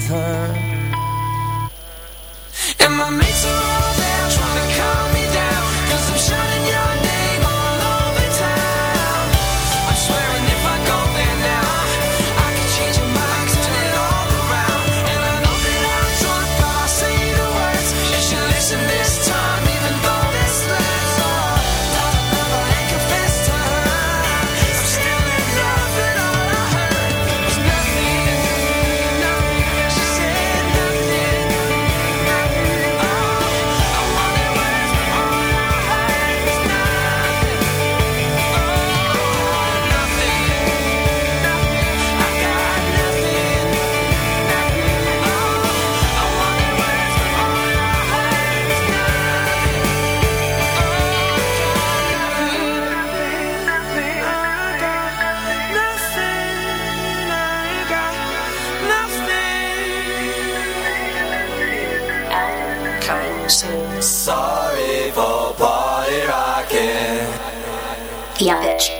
with her. Am I? bitch.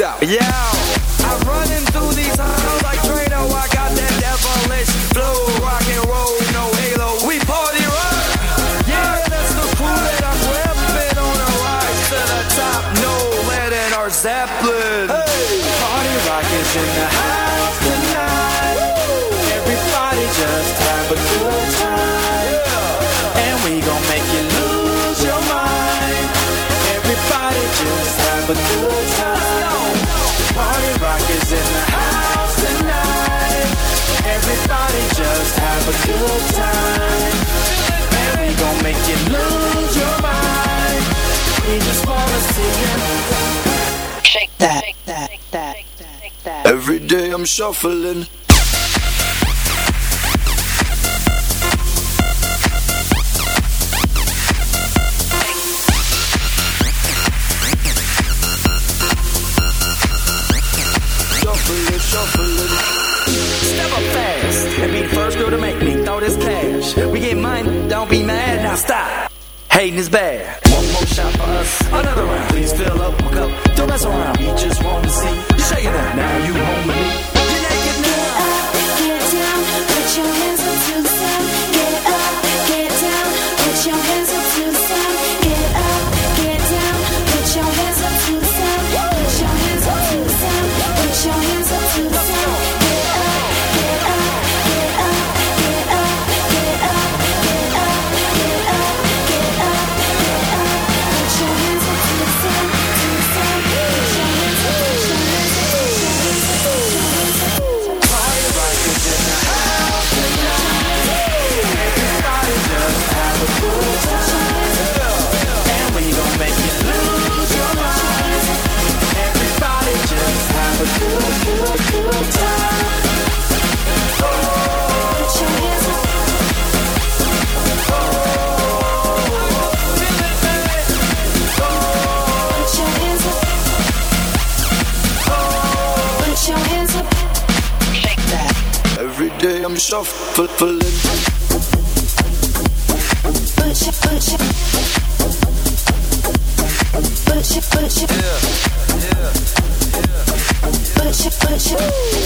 out. Yeah. shuffling. We get mine, don't be mad, now stop. Hating is bad. One more shot for us, another round. Please fill up my cup, don't mess around. We just want to see you shaking it. Now you home. Day I'm shuffling. Push it, push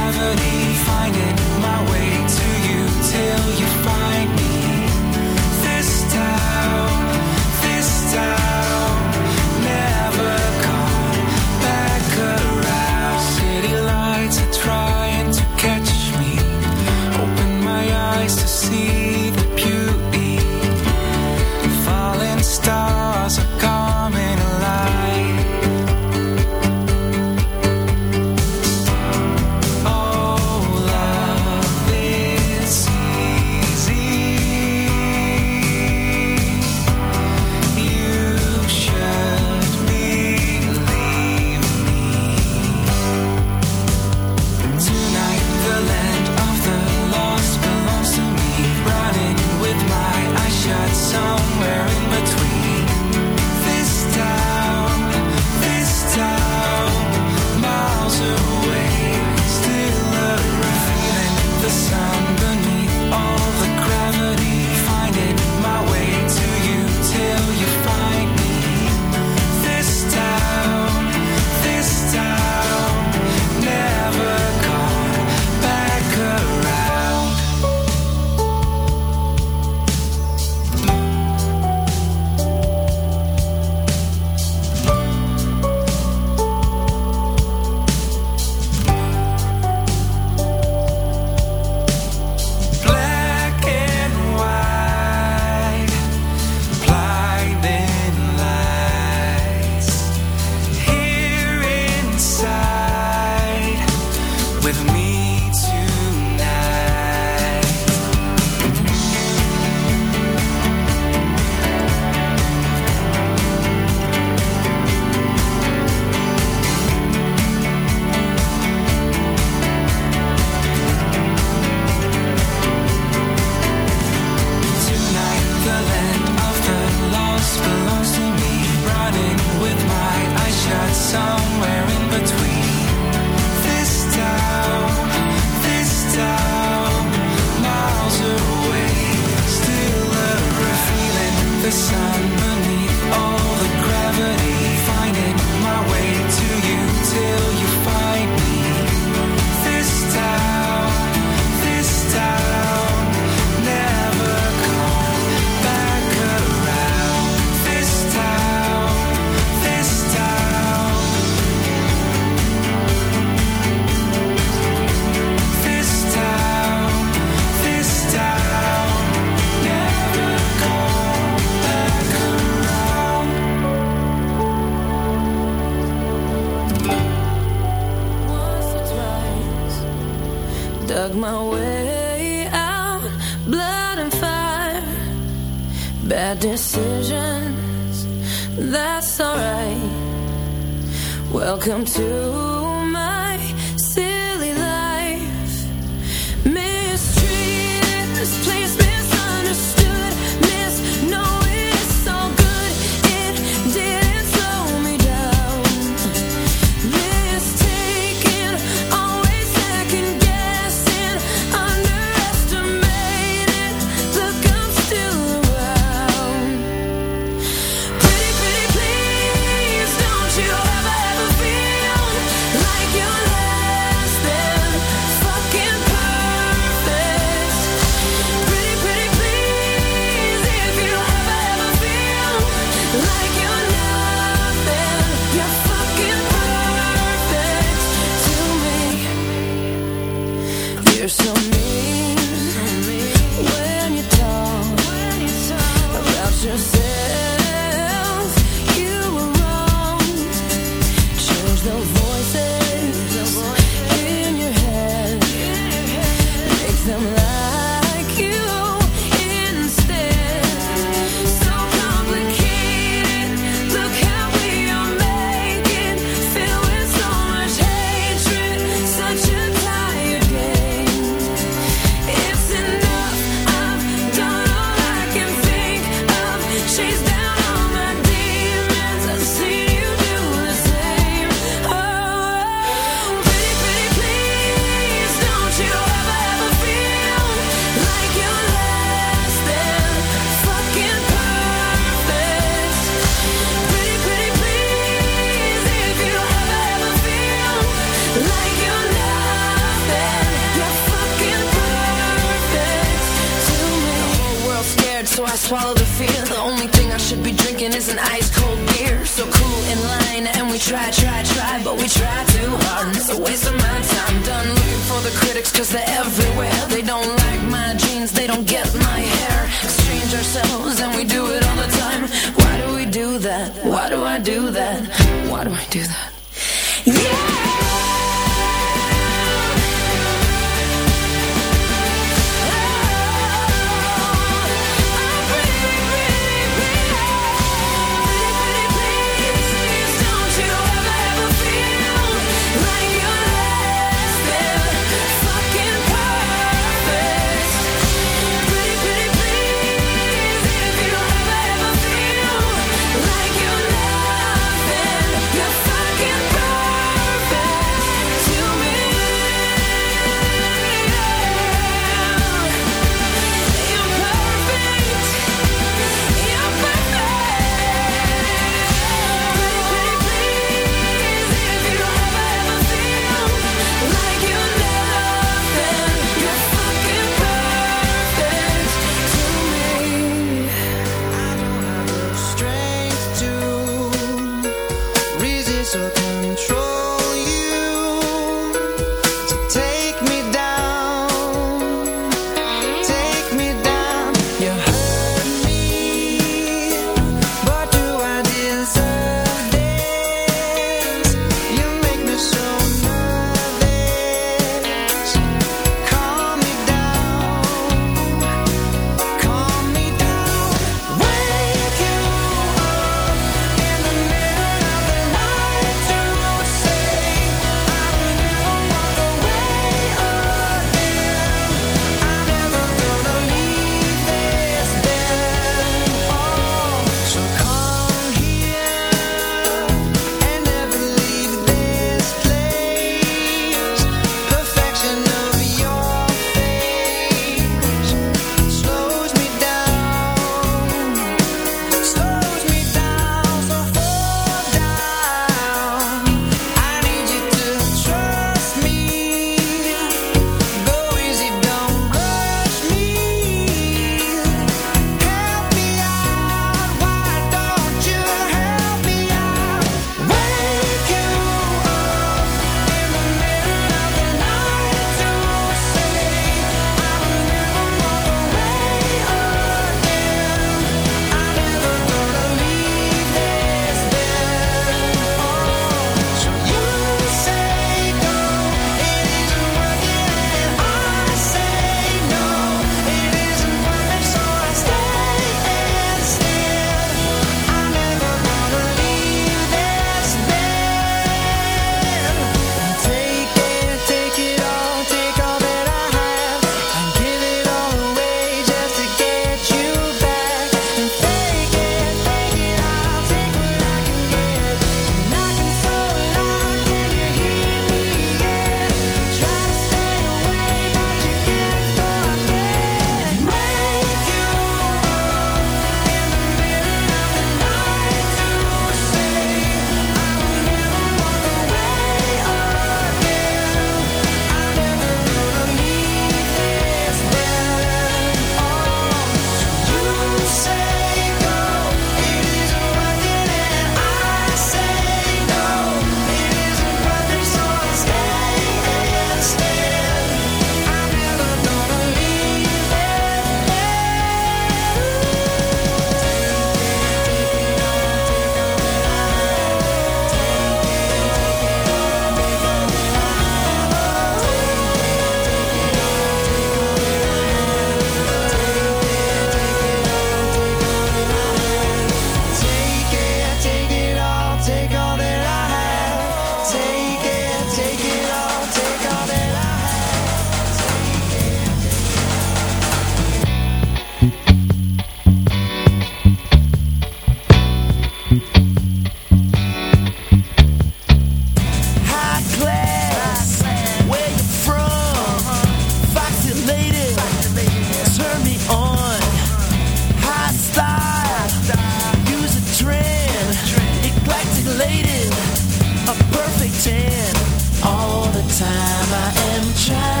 time I am trying.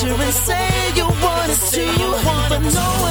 picture and say you want to see you, want, but no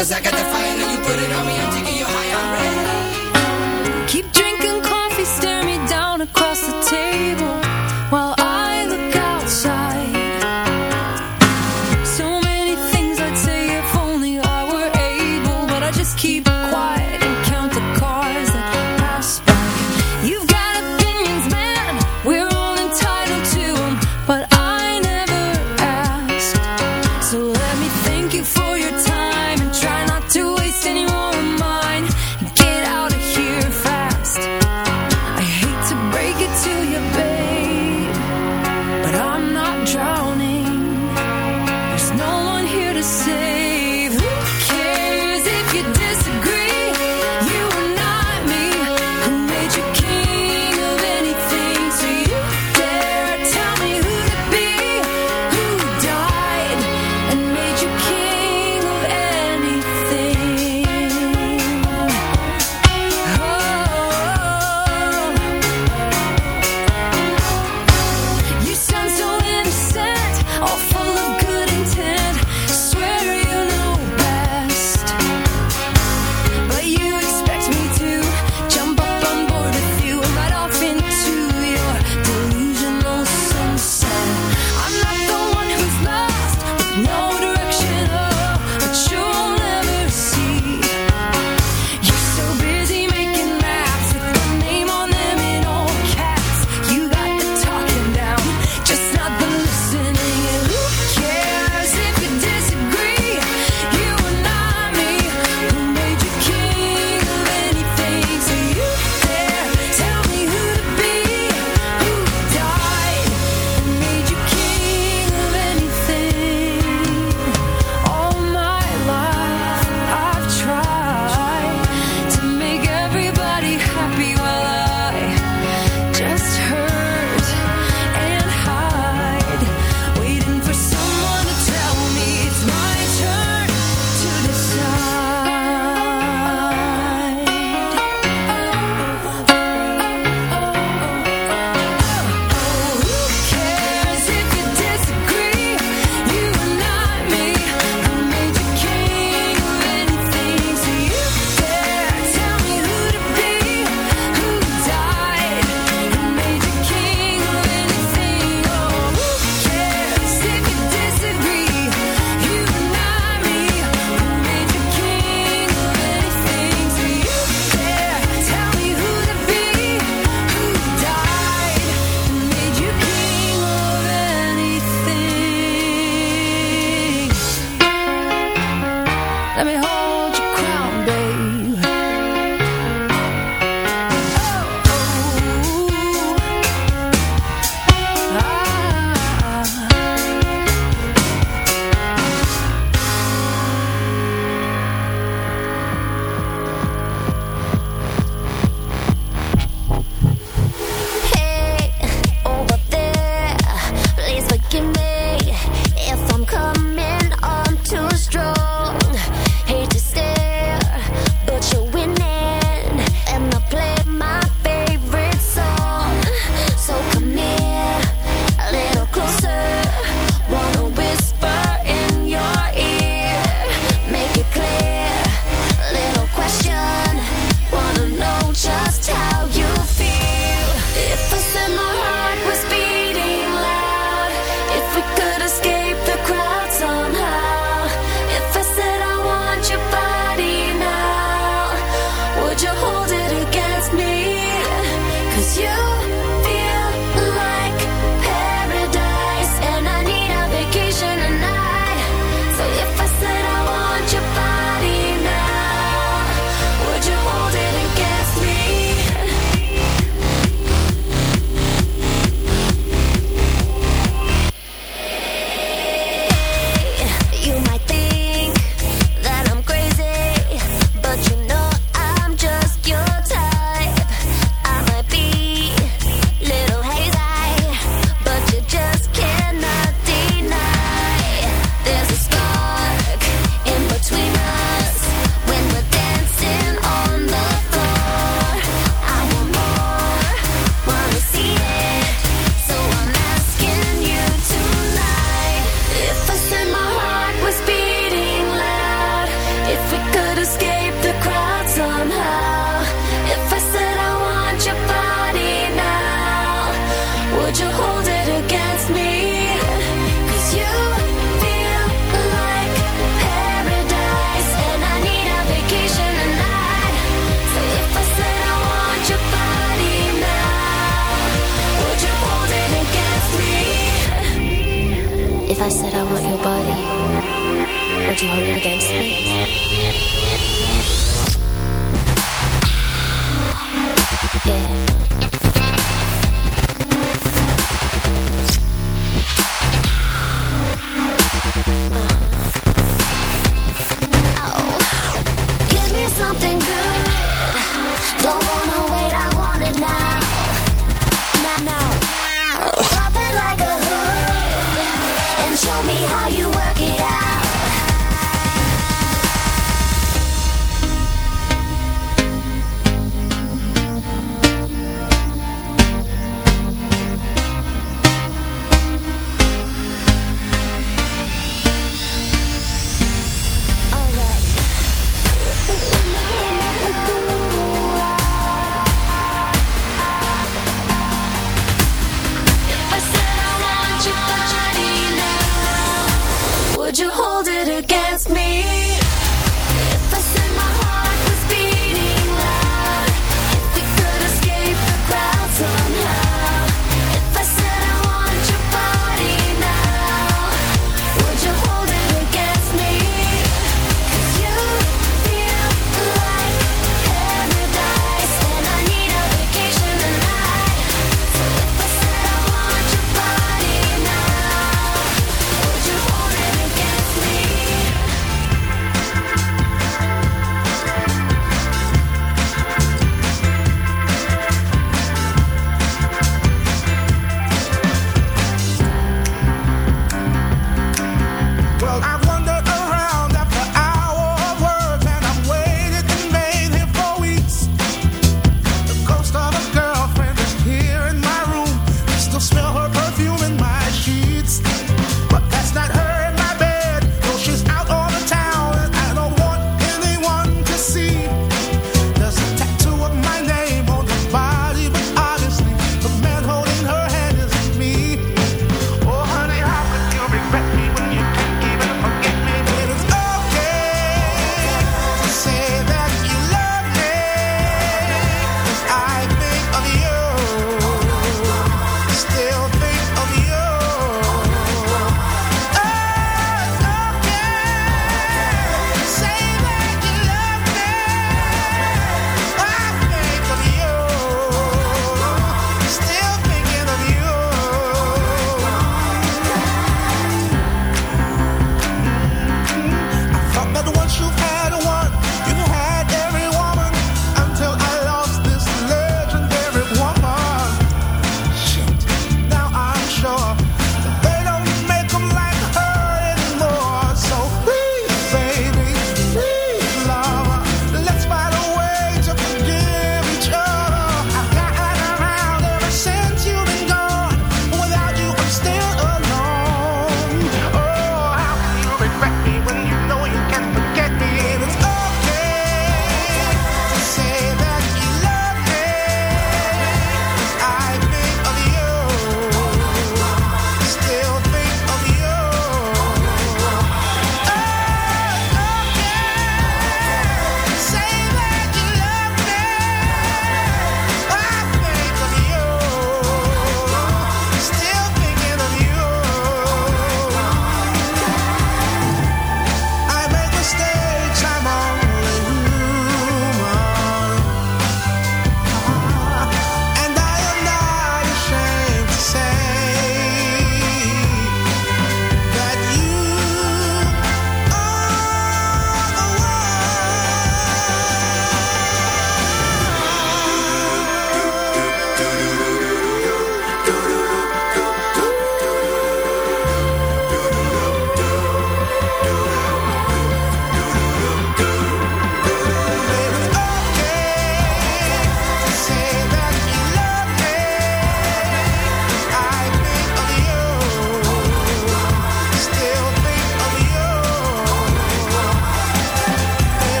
Cause I got the fire and you put it on me. Yeah.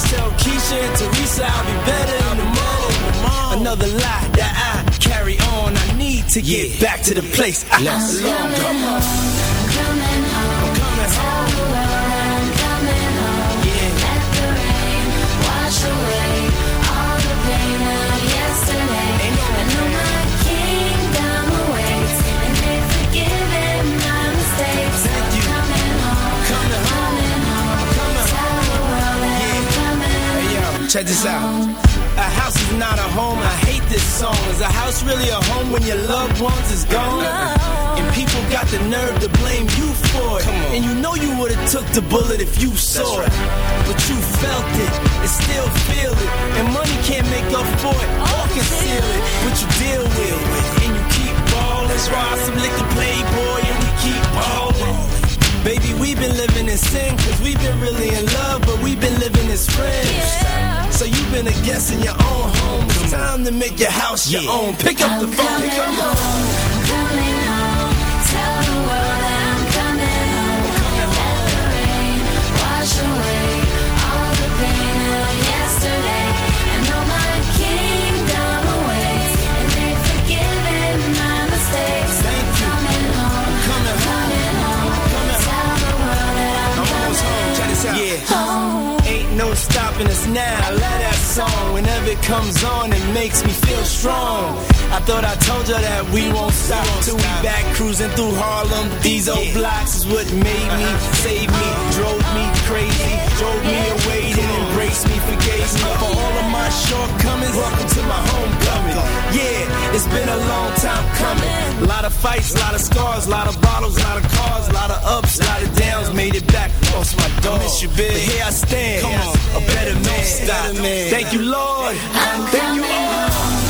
Just tell Keisha and Teresa I'll be better in the morning. Another lie that I carry on. I need to get back to the place I belong. go. Come on. I'm coming home. Check this out. A house is not a home. I hate this song. Is a house really a home when your loved ones is gone? And people got the nerve to blame you for it. And you know you would have took the bullet if you saw it. But you felt it and still feel it. And money can't make up for it or conceal it. But you deal with it. And you keep ballin'. Try some liquor playboy and we keep ballin'. Baby, we've been living in sin cause we've been really in love, but we've been living as friends. So you've been a guest in your own home. It's time to make your house your own. Pick up the phone, pick up the phone. Thank Check this out. Yeah. Ain't no stopping us now. I love that song. Whenever it comes on, it makes me feel strong. I thought I told you that we won't stop till we back cruising through Harlem. These old blocks is what made me, saved me, drove me crazy, drove me away, then embraced me, forgave me for all of my shortcomings. Welcome to my Yeah, it's been a long time coming. A lot of fights, a lot of scars, a lot of bottles, a lot of cars, a lot of ups, a lot of downs. Made it back, lost my dog. Miss you, big. But here I stand, come on, a better man. Stop. Thank you, Lord. Thank you, Lord.